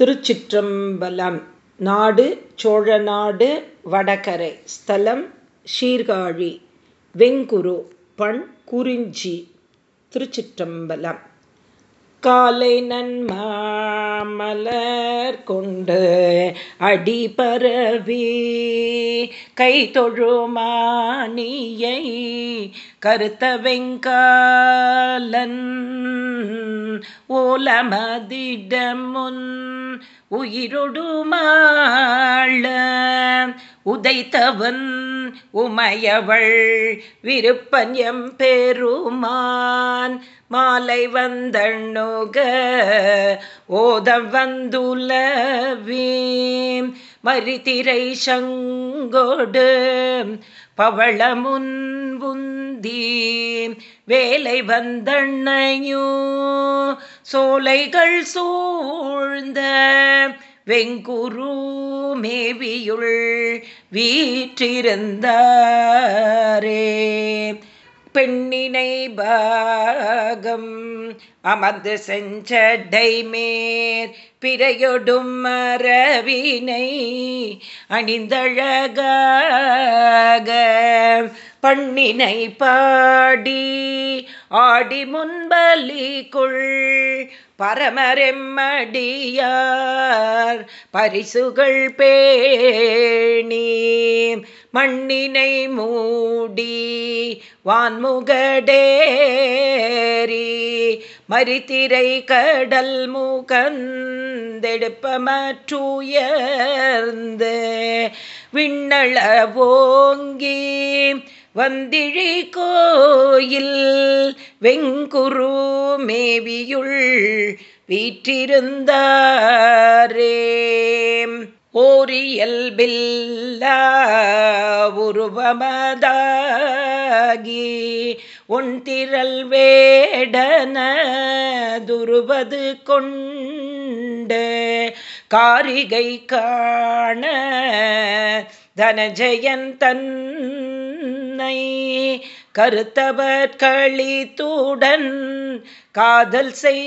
திருச்சிற்றம்பலம். நாடு சோழநாடு வடகரை. ஸ்தலம் சீர்காழி. வெங்குரு. பண் குறிஞ்சி திருச்சிற்றம்பலம். காலை நன்மாமலர் கொண்டு அடிபரவி கை தொழுமானியை கருத்த வெங்காலன் ஓலமதிடமுன் உயிரொடுமாள உதைத்தவன் உமையவள் விருப்பன் எம் பெருமான். மாலை வந்தண்ணுக ஓதம் வந்துலவீம் மரித்திரை சங்கோடு பவளமுன் புந்தி வேலை வந்தண்ணையோ சோலைகள் சூழ்ந்த வெங்குரு மேவியுள் வீற்றிருந்தாரே. பெண்ணினை பாகம் அமர்ந்து செஞ்சடை மேற் பிறையொடும் மரவினை அணிந்தழகாக. பண்ணினை பாடி ஆடி முன்பலிக்குள் பரமரெம்மடியார் பரிசுகள் பேணி மண்ணினை மூடி வான்முகடேரி மரித்திரை கடல் முகந்தெடுப்பமற்றுயர்ந்து விண்ணள ஓங்கி வந்திழி கோயில் வெங்குரு மேவியுள் வீற்றிருந்தாரே. ஓரியல்பில்ல உருவமதாகி ஒன்றிரல் திரள் வேடன துருவது கொண்டு காரிகை காண தனஜயன் தன் தன்னை கருத்தவர்களி தூடன் காதல் செய்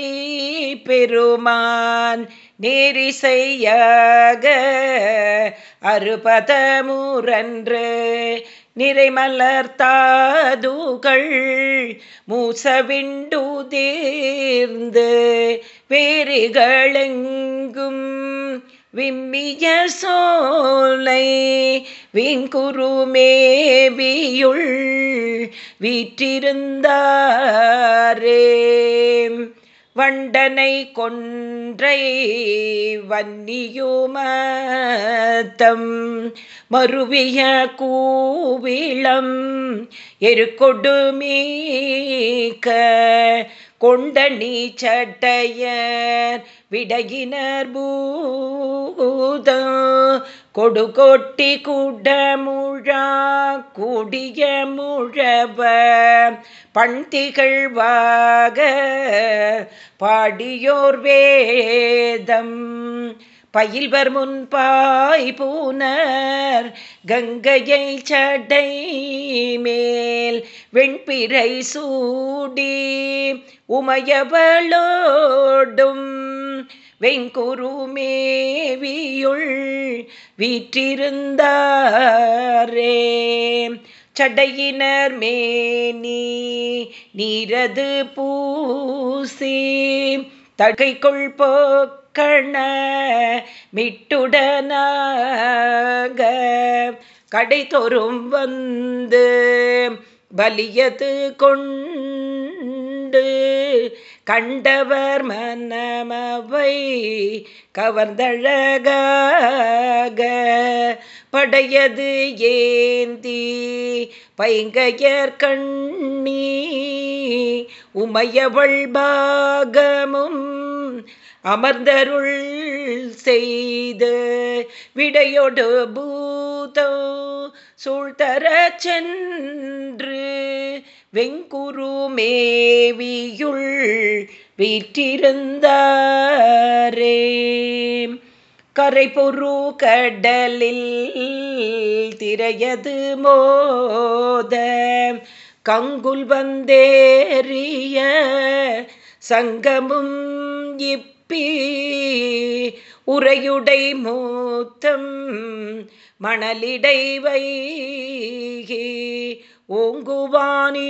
பெருமான் நேரிசையாக அறுபதமுரன்று நிறைமலர்த்தாதுகள் மூசவிண்டுதீர்ந்து வேறுகளெங்கும் விம்மிய சோலை விங்குருமேபியுள் வீற்றிருந்தாரே. வண்டனை கொன்றை வன்னியுமத்தம் மருவிய கூவிளம் எருக்கொடுமீக்க கொண்ட நீச்சட்டையர் விடகினர் பூத. கொடுகொட்டி குடமுழா கூடிய முழவ. பண்திகழ்வாக பாடியோர் வேதம். பயில்வர் முன்பாய் பூனர் கங்கையை சடை மேல் வெண்பிறை சூடி உமையவளோடும் வெங்குருமேவியுள் வீற்றிருந்தாரே. சடையினர் மேனி நீரது பூசி தகைக்குள் போக்கண மிட்டுடனாக கடை தோறும் வந்து பலியது கொண்டு கண்டவர் மன்னமவை கவர்ந்தழகாக. படையது ஏந்தி பைங்கையர் கண்ணி. உமையவள் பாகமும் அமர்ந்தருள் செய்து விடையொடு பூதோ சூழ்தர சென்று வெங்குருமேவியுள் வீற்றிருந்தாரே. கரை பொரு கடலில் திரையது மோத கங்குல் வந்தேறிய சங்கமும் இப்பி உரையுடை மூத்தம் மணலிடை வைகி. ஓங்குவானீருளர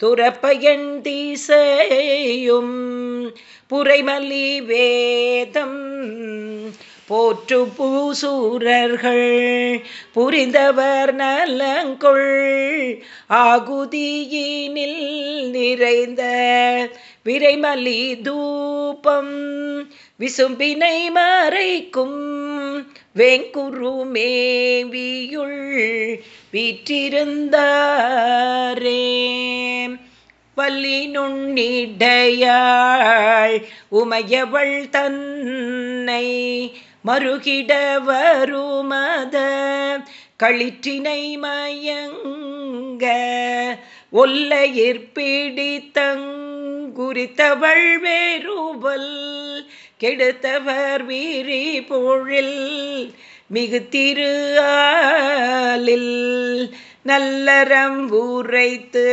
துறப்பயன் தீசையும் புரைமல்லி வேதம் போற்று பூசூரர்கள் புரிந்தவர் நலங்கொள் ஆகுதியினில் நிறைந்த விரைமலி தூபம் விசும்பினை மறைக்கும் வெங்குருமேவியுள் வீற்றிருந்தாரே. வல்லி நுண்ணிடையாள் உமையவள் தன்னை மறுகிட வருமத களிற்றினை மயங்க ஒல்லையிற்பிடித்தங்குறித்தவள் வேறுவல் கெடுத்தவர் வீரி பொழில் மிகு திரு ஆலில் நல்லறம் உரைத்து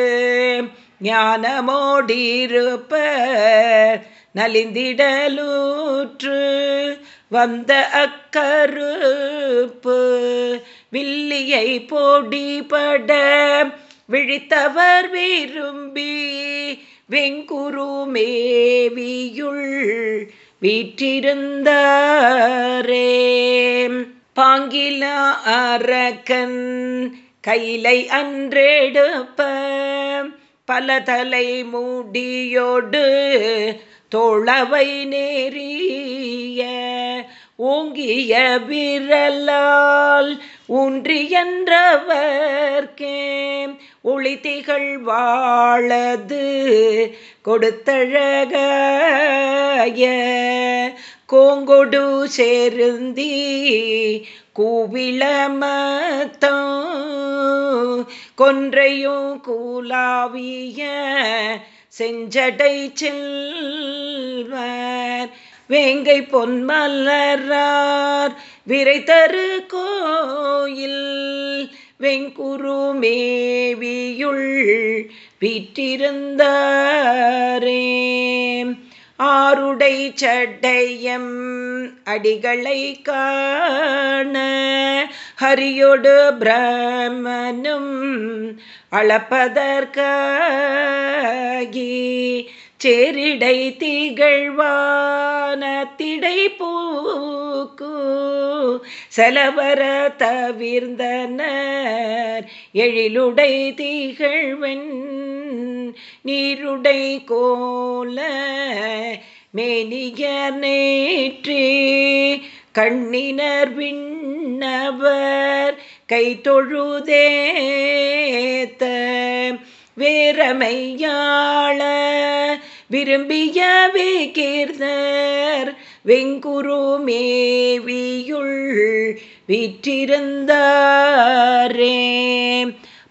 ஞானமோடிருப்ப நலிந்திடலூற்று வந்த அக்கருப்பு வில்லியை போடிபட விழித்தவர் விரும்பி வெங்குருமேவியுள் வீற்றிருந்தாரே. பாங்கில அரக்கன் கையிலை அன்றெடுப்ப பல தலை மூடியோடு தோளவை நேரிய ஓங்கிய விரலால் ஊன்றியன்றவர்க்கே ஒளித்திகள் வாழது கொடுத்தழக கோங்கொடு சேருந்தி கூவிளமத்தம் கொன்றையும் கூலாவிய செஞ்சடை செல்வர். வேங்கை பொன்மலரார் விரை தரு கோயில் வெங்குரு மேவியுள் வீற்றிருந்தாரே. ஆருடை சட்டையம் அடிகளை காண ஹரியொடு பிரமனும் அளப்பதற்காகி சேரிடை திகழ்வான திடை பூக்கு செலவர தவிர்ந்தனர். எழிலுடை திகழ்வன் நீருடை கோல மேனியர் நேற்றே. கண்ணினர் விண்ணவர் கை தொழுதேத்த வேறமையாள விரும்பியவே வேகீர்தர் வெங்குரு மேவியுள் வீற்றிருந்தாரே.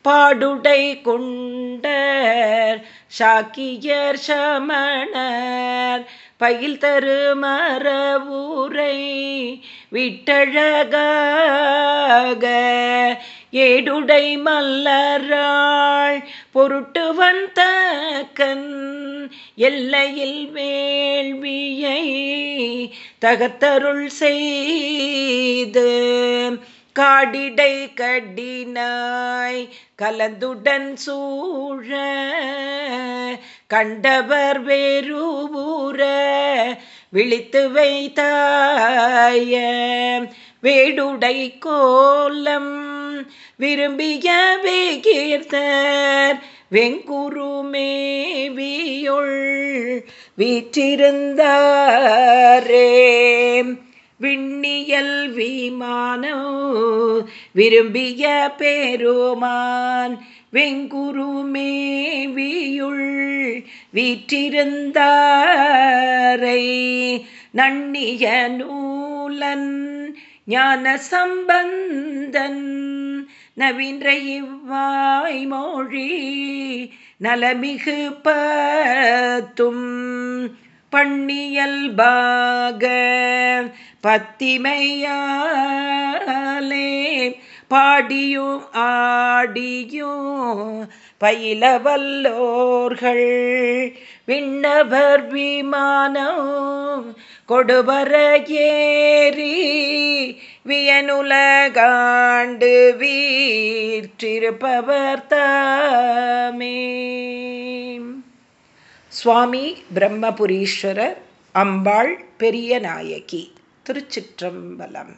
பாடுடை கொண்டர் சாக்கியர் சமணர். பயில் தரு மரவுரை விட்டழகாக. ஏடுடை மல்லராள் பொருட்டுவன் தக்கன் எல்லையில் வேள்வியை தகத்தருள் செய்து காடிடை கடினாய் கலந்துடன் சூழ கண்டவர் வேறுபூர விழித்து வைத்தாய வேடுடை கோலம் விரும்பிய வேகீர்த்தர் வெங்குருமேவியுள் வீற்றிருந்தாரே. விண்ணியல் விமானோ விரும்பிய பெருமான் வெங்குருமேவியுள் வீற்றிருந்தாரை. நன்னிய நூலன் ஞான சம்பந்தன் நவீன்ற இவ்வாய் மொழி நலமிகு பத்தும் பண்ணியல்பாக பத்திமையாலே பாடியும் ஆடியும் பயில வல்லோர்கள் விண்ணவர் விமானம் கொடுவர ஏறி வியனுலகாண்டு வீற்றிருப்பவர் தாமே. சுவாமி பிரம்மபுரீஸ்வரர் அம்பாள் பெரிய நாயகி திருச்சிற்றம்பலம்.